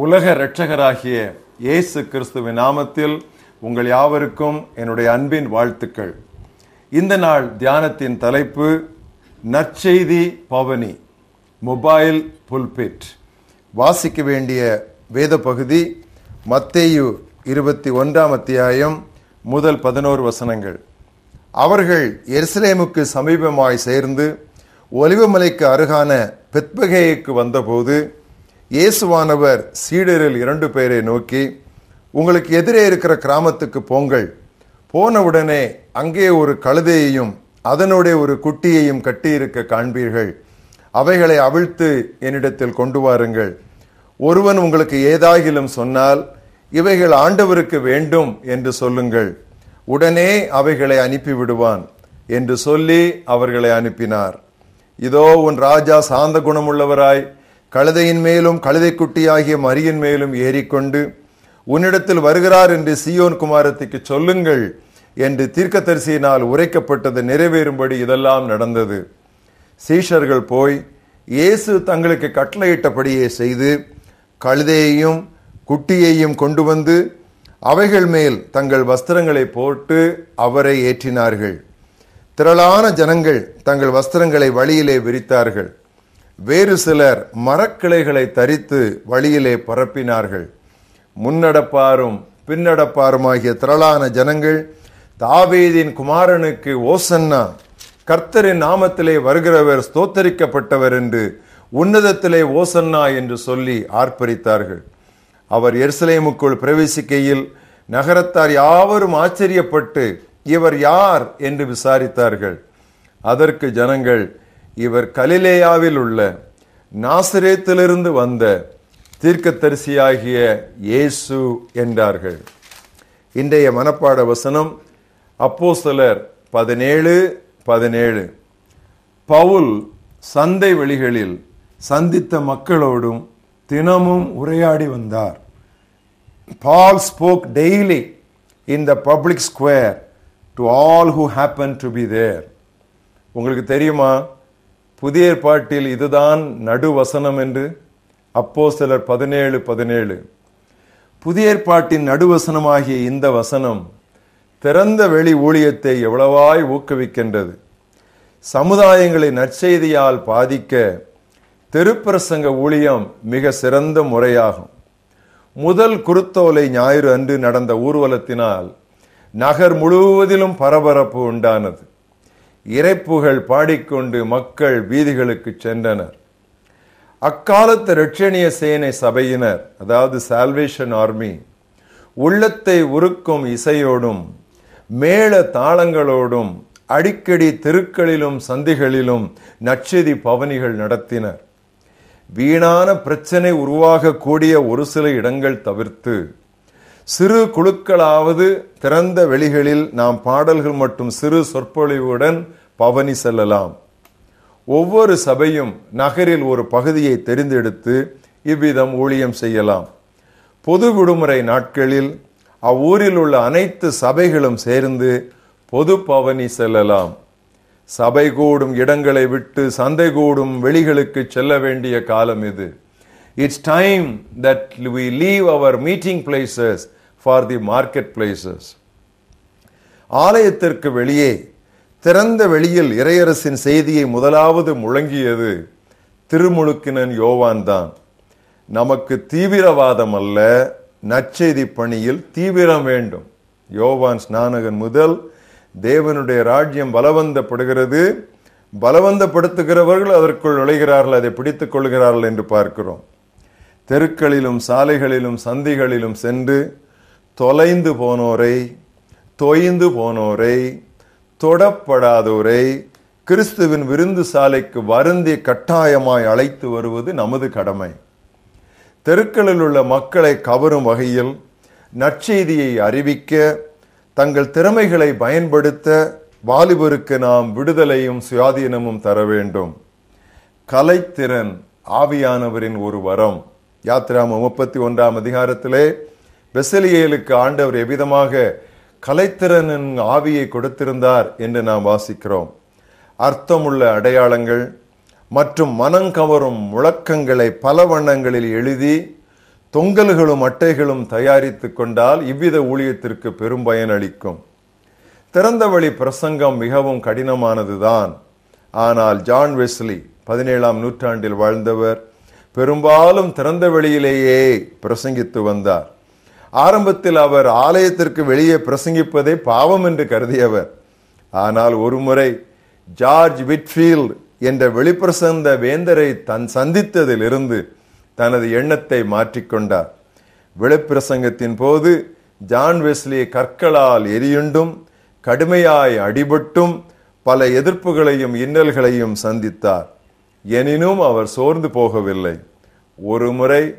உலக இரட்சகராகிய இயேசு கிறிஸ்துவின் நாமத்தில் உங்கள் யாவருக்கும் என்னுடைய அன்பின் வாழ்த்துக்கள். இந்த நாள் தியானத்தின் தலைப்பு நற்செய்தி பவனி மொபைல் புல்பிட். வாசிக்க வேண்டிய வேத பகுதி மத்தேயு இருபத்தி ஒன்றாம் அத்தியாயம் முதல் பதினோரு வசனங்கள். அவர்கள் எருசலேமுக்கு சமீபமாய் சேர்ந்து ஒலிவமலைக்கு அருகான பெத்பகேயுக்கு வந்தபோது இயேசுவானவர் சீடரில் இரண்டு பேரை நோக்கி உங்களுக்கு எதிரே இருக்கிற கிராமத்துக்கு போங்கள். போனவுடனே அங்கே ஒரு கழுதையையும் அதனுடைய ஒரு குட்டியையும் கட்டியிருக்க காண்பீர்கள். அவைகளை அவிழ்த்து என்னிடத்தில் கொண்டு வாருங்கள். ஒருவன் உங்களுக்கு ஏதாகிலும் சொன்னால் இவைகள் ஆண்டவருக்கு வேண்டும் என்று சொல்லுங்கள். உடனே அவைகளை அனுப்பிவிடுவான் என்று சொல்லி அவர்களை அனுப்பினார். இதோ உன் ராஜா சாந்த குணமுள்ளவராய் கழுதையின் மேலும் கழுதைக்குட்டியாகிய மரியின் மேலும் ஏறிக்கொண்டு உன்னிடத்தில் வருகிறார் என்று சியோன் குமாரத்திற்கு சொல்லுங்கள் என்று தீர்க்கதரிசியினால் உரைக்கப்பட்டது நிறைவேறும்படி இதெல்லாம் நடந்தது. சீஷர்கள் போய் இயேசு தங்களுக்கு கட்டளையிட்டபடியே செய்து கழுதையையும் குட்டியையும் கொண்டு வந்து அவைகள் மேல் தங்கள் வஸ்திரங்களை போட்டு அவரை ஏற்றினார்கள். திரளான ஜனங்கள் தங்கள் வஸ்திரங்களை வழியிலே விரித்தார்கள். வேறு சிலர் மரக்கிளைகளை தரித்து வழியிலே பரப்பினார்கள். முன்னடப்பாரும் பின்னடப்பாருமாகிய திரளான ஜனங்கள் தாவீதின் குமாரனுக்கு ஓசன்னா கர்த்தரின் நாமத்திலே வருகிறவர் ஸ்தோத்தரிக்கப்பட்டவர் என்று உன்னதத்திலே ஓசன்னா என்று சொல்லி ஆர்ப்பரித்தார்கள். அவர் எருசலேமுக்குள் பிரவேசிக்கையில் நகரத்தார் யாவரும் ஆச்சரியப்பட்டு இவர் யார் என்று விசாரித்தார்கள். அதற்கு ஜனங்கள் இவர் கலிலேயாவில் உள்ள நாசிரேத்திலிருந்து வந்த தீர்க்கத்தரிசியாகிய இயேசு என்றார்கள். இன்றைய மனப்பாட வசனம் அப்போ சிலர் பதினேழு பதினேழு. பவுல் சந்தை வெளிகளில் சந்தித்த மக்களோடும் தினமும் உரையாடி வந்தார். Paul spoke daily in the public square to all who happen to be there. உங்களுக்கு தெரியுமா? புதிய ஏற்பாட்டில் இதுதான் நடுவசனம் என்று அப்போ சிலர் பதினேழு பதினேழு. புதிய ஏற்பாட்டின் நடுவசனமாகிய இந்த வசனம் திறந்த வெளி ஊழியத்தை எவ்வளவாய் ஊக்குவிக்கின்றது. சமுதாயங்களை நற்செய்தியால் பாதிக்க தெருப்பிரசங்க ஊழியம் மிக சிறந்த முறையாகும். முதல் குருத்தோலை ஞாயிறு அன்று நடந்த ஊர்வலத்தினால் நகர் முழுவதிலும் பரபரப்பு உண்டானது. இறைப்புகள் பாடிக்கொண்டு மக்கள் வீதிகளுக்கு சென்றனர். அக்காலத்து ரட்சணிய சேனை சபையினர் அதாவது சால்வேஷன் ஆர்மி உள்ளத்தை உருக்கும் இசையோடும் மேள தாளங்களோடும் அடிக்கடி தெருக்களிலும் சந்திகளிலும் நச்செதி பவனிகள் நடத்தினர். வீணான பிரச்சனை உருவாகக்கூடிய ஒரு சில இடங்கள் தவிர்த்து சிறு குழுக்களாவது திறந்த வெளிகளில் நாம் பாடல்கள் மற்றும் சிறு சொற்பொழிவுடன் பவனி செல்லலாம். ஒவ்வொரு சபையும் நகரில் ஒரு பகுதியை தெரிந்தெடுத்து இவ்விதம் ஊழியம் செய்யலாம். பொது விடுமுறை நாட்களில் அவ்வூரில் உள்ள அனைத்து சபைகளும் சேர்ந்து பொது பவனி செல்லலாம். சபை கூடும் இடங்களை விட்டு சந்தை கூடும் வெளிகளுக்கு செல்ல வேண்டிய காலம் இது. It's time that we leave our meeting places for the market places ஆலயத்திற்கு வெளியே திறந்த வெளியில் இறையரசின் செய்தியை முதலாவது முழங்கியது திருமுழுக்கினன் யோவான் தான். நமக்கு தீவிரவாதம் அல்ல நற்செய்தி பணியில் தீவிரம் வேண்டும். யோவான் ஸ்நானகன் முதல் தேவனுடைய ராஜ்யம் பலவந்தப்படுகிறது. பலவந்தப்படுத்துகிறவர்கள் அதற்குள் நுழைகிறார்கள் அதை பிடித்துக் கொள்கிறார்கள் என்று பார்க்கிறோம். தெருக்களிலும் சாலைகளிலும் சந்திகளிலும் சென்று தொலைந்து போனோரை தொய்ந்து போனோரை தொடப்படாதோரை கிறிஸ்துவின் விருந்து சாலைக்கு வருந்தி கட்டாயமாய் அழைத்து வருவது நமது கடமை. தெருக்களில் உள்ள மக்களை கவரும் வகையில் நற்செய்தியை அறிவிக்க தங்கள் திறமைகளை பயன்படுத்த வாலிபருக்கு நாம் விடுதலையும் சுயாதீனமும் தர வேண்டும். கலைத்திறன் ஆவியானவரின் ஒரு வரம். யாத்ரா முப்பத்தி ஒன்றாம் அதிகாரத்திலே பெசலியலுக்கு ஆண்டவர் எவ்விதமாக கலைத்திறனின் ஆவியை கொடுத்திருந்தார் என்று நாம் வாசிக்கிறோம். அர்த்தமுள்ள அடையாளங்கள் மற்றும் மனங்கவரும் முழக்கங்களை பல வண்ணங்களில் எழுதி தொங்கல்களும் அட்டைகளும் தயாரித்து கொண்டால் இவ்வித ஊழியத்திற்கு பெரும் பயன் அளிக்கும். திறந்த வழி பிரசங்கம் மிகவும் கடினமானதுதான். ஆனால் ஜான் வெஸ்லி பதினேழாம் நூற்றாண்டில் வாழ்ந்தவர் பெரும்பாலும் திறந்த வெளியிலேயே பிரசங்கித்து வந்தார். ஆரம்பத்தில் அவர் ஆலயத்திற்கு வெளியே பிரசங்கிப்பதை பாவம் என்று கருதியவர். ஆனால் ஒருமுறை ஜார்ஜ் விட்ஃபீல்ட் என்ற வெளிப்பிரசந்த வேந்தரை தன் சந்தித்ததிலிருந்து தனது எண்ணத்தை மாற்றிக்கொண்டார் வெளிப்பிரசங்கத்தின் போது ஜான் வெஸ்லி கற்களால் எரியுண்டும் கடுமையாய் அடிபட்டும் பல எதிர்ப்புகளையும் இன்னல்களையும் சந்தித்தார். எனினும் அவர் சோர்ந்து போகவில்லை. ஒரு முறை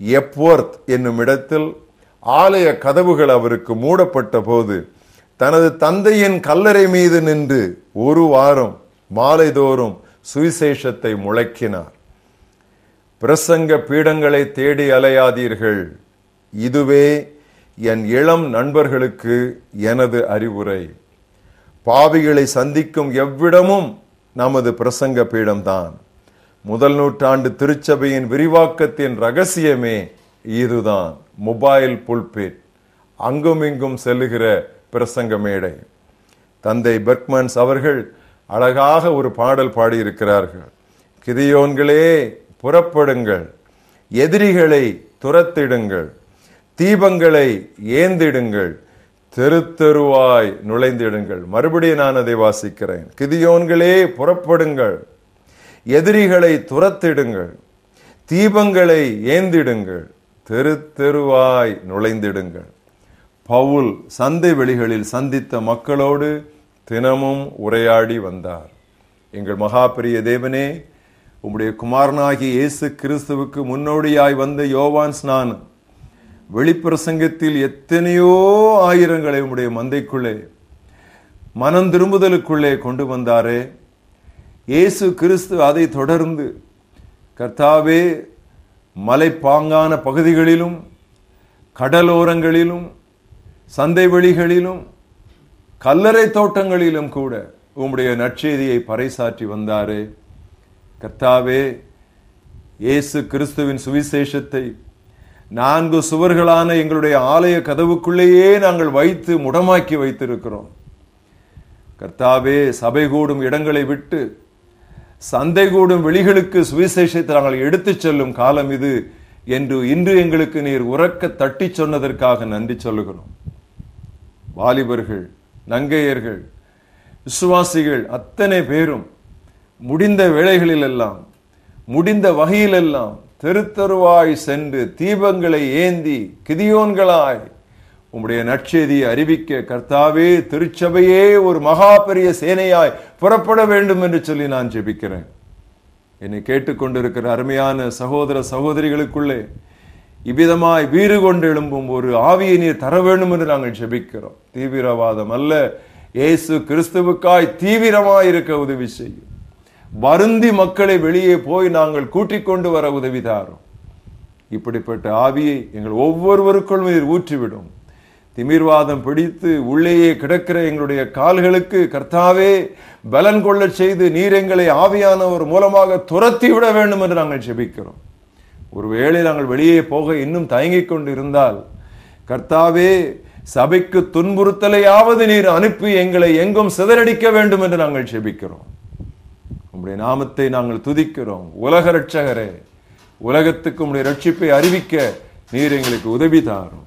எப்வொர்த் என்னும் இடத்தில் ஆலய கதவுகள் அவருக்கு மூடப்பட்ட போது தனது தந்தையின் கல்லறை மீது நின்று ஒரு வாரம் மாலைதோறும் சுவிசேஷத்தை முழக்கினார். பிரசங்க பீடங்களை தேடி அலையாதீர்கள். இதுவே என் இளம் நண்பர்களுக்கு எனது அறிவுரை. பாவிகளை சந்திக்கும் எவ்விடமும் நமது பிரசங்க பீடம்தான். முதல் நூற்றாண்டு திருச்சபையின் விரிவாக்கத்தின் ரகசியமே இதுதான். Mobile pulpit. அங்கும் இங்கும் செல்லுகிற பிரசங்க மேடை. தந்தை பெர்க்மன்ஸ் அவர்கள் அழகாக ஒரு பாடல் பாடியிருக்கிறார்கள். கிதியோன்களே புறப்படுங்கள். எதிரிகளை துரத்திடுங்கள். தீபங்களை ஏந்திடுங்கள். தெரு தெருவாய் நுழைந்திடுங்கள். மறுபடியும் நான் அதை வாசிக்கிறேன். கிதியோன்களே புறப்படுங்கள். எதிரிகளை துரத்திடுங்கள். தீபங்களை ஏந்திடுங்கள். தெரு தெருவாய் நுழைந்திடுங்கள். பவுல் சந்தை வெளிகளில் சந்தித்த மக்களோடு தினமும் உரையாடி வந்தார். எங்கள் மகாபிரிய தேவனே உம்முடைய குமாரனாகிய இயேசு கிறிஸ்துவுக்கு முன்னோடியாய் வந்த யோவான் ஸ்நான் வெளிப்பிரசங்கத்தில் எத்தனையோ ஆயிரங்களை உம்முடைய மந்தைக்குள்ளே மனம் திரும்புதலுக்குள்ளே கொண்டு வந்தாரே. இயேசு கிறிஸ்து அதை தொடர்ந்து கர்த்தாவே மலைப்பாங்கான பகுதிகளிலும் கடலோரங்களிலும் சந்தை வெளிகளிலும் கல்லறை தோட்டங்களிலும் கூட உம்முடைய நற்செய்தியை பறைசாற்றி வந்தாரே. கர்த்தாவே இயேசு கிறிஸ்துவின் சுவிசேஷத்தை நான்கு சுவர்களான எங்களுடைய ஆலய கதவுக்குள்ளேயே நாங்கள் வைத்து முடமாக்கி வைத்திருக்கிறோம். கர்த்தாவே சபை கூடும் இடங்களை விட்டு சந்தை கூடும் வெளிகளுக்கு சுவிசேஷத்தை நாங்கள் எடுத்துச் செல்லும் காலம் இது என்று இன்று எங்களுக்கு நீர் உறக்க தட்டி சொன்னதற்காக நன்றி சொல்லுகிறோம். வாலிபர்கள் நங்கையர்கள் விசுவாசிகள் அத்தனை பேரும் முடிந்த வேளைகளில் எல்லாம் முடிந்த வகையிலெல்லாம் தெருத்தருவாய் சென்று தீபங்களை ஏந்தி கிதியோன்களாய் உம்முடைய நற்செய்தியை அறிவிக்க கர்த்தாவே திருச்சபையே ஒரு மகா பெரிய சேனையாய் புறப்பட வேண்டும் என்று சொல்லி நான் ஜெபிக்கிறேன். என்னை கேட்டுக்கொண்டிருக்கிற அருமையான சகோதர சகோதரிகளுக்குள்ளே இவ்விதமாய் வீறு கொண்டு எழும்பும் ஒரு ஆவியை நீர் தர வேண்டும் என்று நாங்கள் ஜெபிக்கிறோம். தீவிரவாதம் அல்ல இயேசு கிறிஸ்துவுக்காய் தீவிரமாய் இருக்க உதவி செய்யும். வருந்தி மக்களை வெளியே போய் நாங்கள் கூட்டிக் கொண்டு வர உதவி தாரும். இப்படிப்பட்ட ஆவியை எங்கள் ஒவ்வொருவருக்குள் நீர் ஊற்றிவிடும். திமிர்வாதம் பிடித்து உள்ளேயே கிடக்கிற எங்களுடைய கால்களுக்கு கர்த்தாவே பலன் கொள்ளச் செய்து நீர் எங்களை ஆவியானவர் மூலமாக துரத்தி விட வேண்டும் என்று நாங்கள் ஜெபிக்கிறோம் ஒருவேளை நாங்கள் வெளியே போக இன்னும் தயங்கிக் கொண்டு இருந்தால் கர்த்தாவே சபைக்கு துன்புறுத்தலையாவது நீர் அனுப்பி எங்களை எங்கும் சிதறடிக்க வேண்டும் என்று நாங்கள் ஜெபிக்கிறோம் உங்களுடைய நாமத்தை நாங்கள் துதிக்கிறோம். உலக ரட்சகரே உலகத்துக்கு உங்களுடைய ரட்சிப்பை அறிவிக்க நீர் எங்களுக்கு உதவி தாரும்.